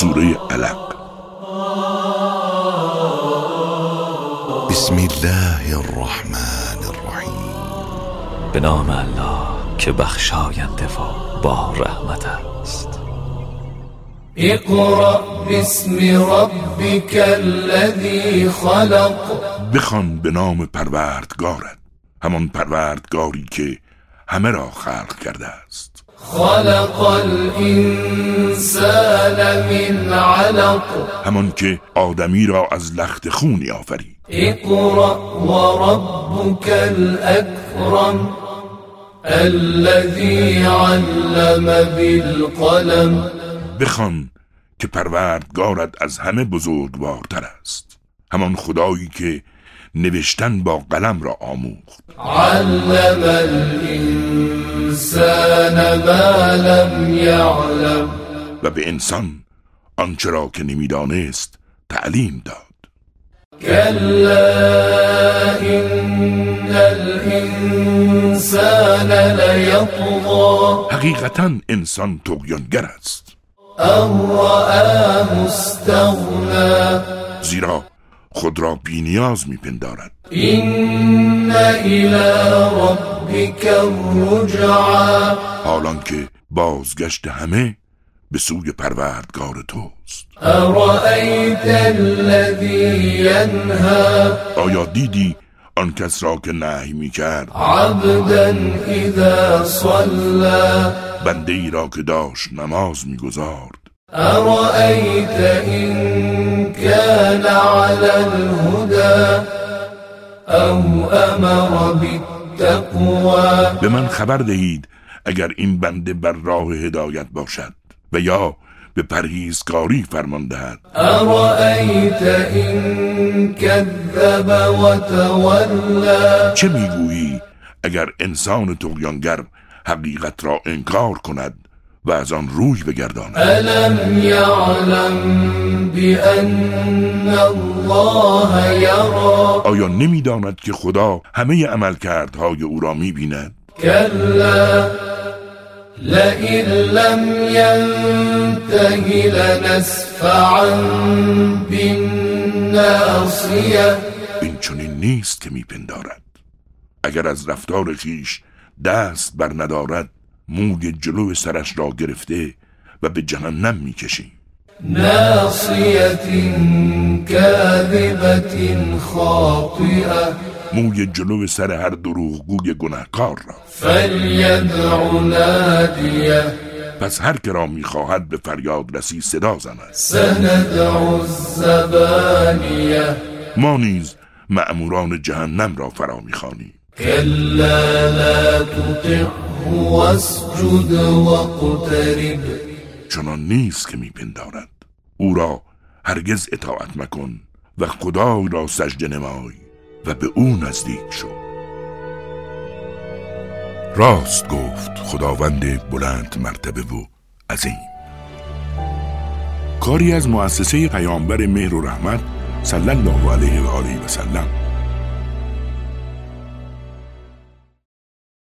سوره علق. بسم الله الرحمن الرحیم. به نام الله که بخشاینده و با رحمت است. اقرأ باسم ربك الذي خلق. بخوان به نام پروردگارت همان پروردگاری که همه را خلق کرده است. خلق الانسان من علق. همان که آدمی را از لخت خونی آفرید اقرأ وربك الاكرم الذي علم بالقلم. بخوان که پروردگارت از همه بزرگوارتر است. همان خدایی که نوشتن با قلم را آموخت. علم الانسان ما لم يعلم. و به انسان آنچه را که نمی‌دانست تعلیم داد. كلا إن الإنسان ليطغى حقیقتا انسان تقیانگر است. استغنى زیرا خود را بینیاز میپندارد ربك الرجعى. حالان که بازگشت همه به سوی پروردگار توست. آیا دیدی آن کس را که نهی می‌کرد؟ عبدا إذا صلى. بنده ای را که داشت نماز می‌گذارد. أرأيت إن كان على الهدى أو أمر بالتقوى. به من خبر دهید اگر این بنده بر راه هدایت باشد و یا به پرهیزکاری فرمان دهد. أرأيت إن كذب وتولى؟ چه می‌گویی اگر انسان تقیانگر حقیقت را انکار کند و از آن روی بگرداند؟ ألم يعلم بأن الله يرى. آیا نمی‌داند که خدا همه عملکردهای او را می‌بیند؟ كلا لئن لم ينته لنسفعا بالناصية. این چنین نیست که میپندارد. اگر از رفتار خیش دست بر ندارد موی جلو سرش را گرفته و به جهنم می‌کشی. ناصية كاذبة خاطئة. موی جلو سر هر دروغگوی گناهکار را. فليدع ناديه پس هر که را می‌خواهد به فریاد رسی صدا زند. سندع الزبانية. ما نیز مأموران جهنم را فرا می‌خوانیم. كلا لا تطعه واسجد واقترب. چنان نیست که میپندارد. او را هرگز اطاعت مکن و خدای را سجده نمای و به او نزدیک شو. راست گفت خداوند بلند مرتبه و عظیم. کاری از مؤسسه پیامبر مهر و رحمت صلی الله علیه و آله و سلم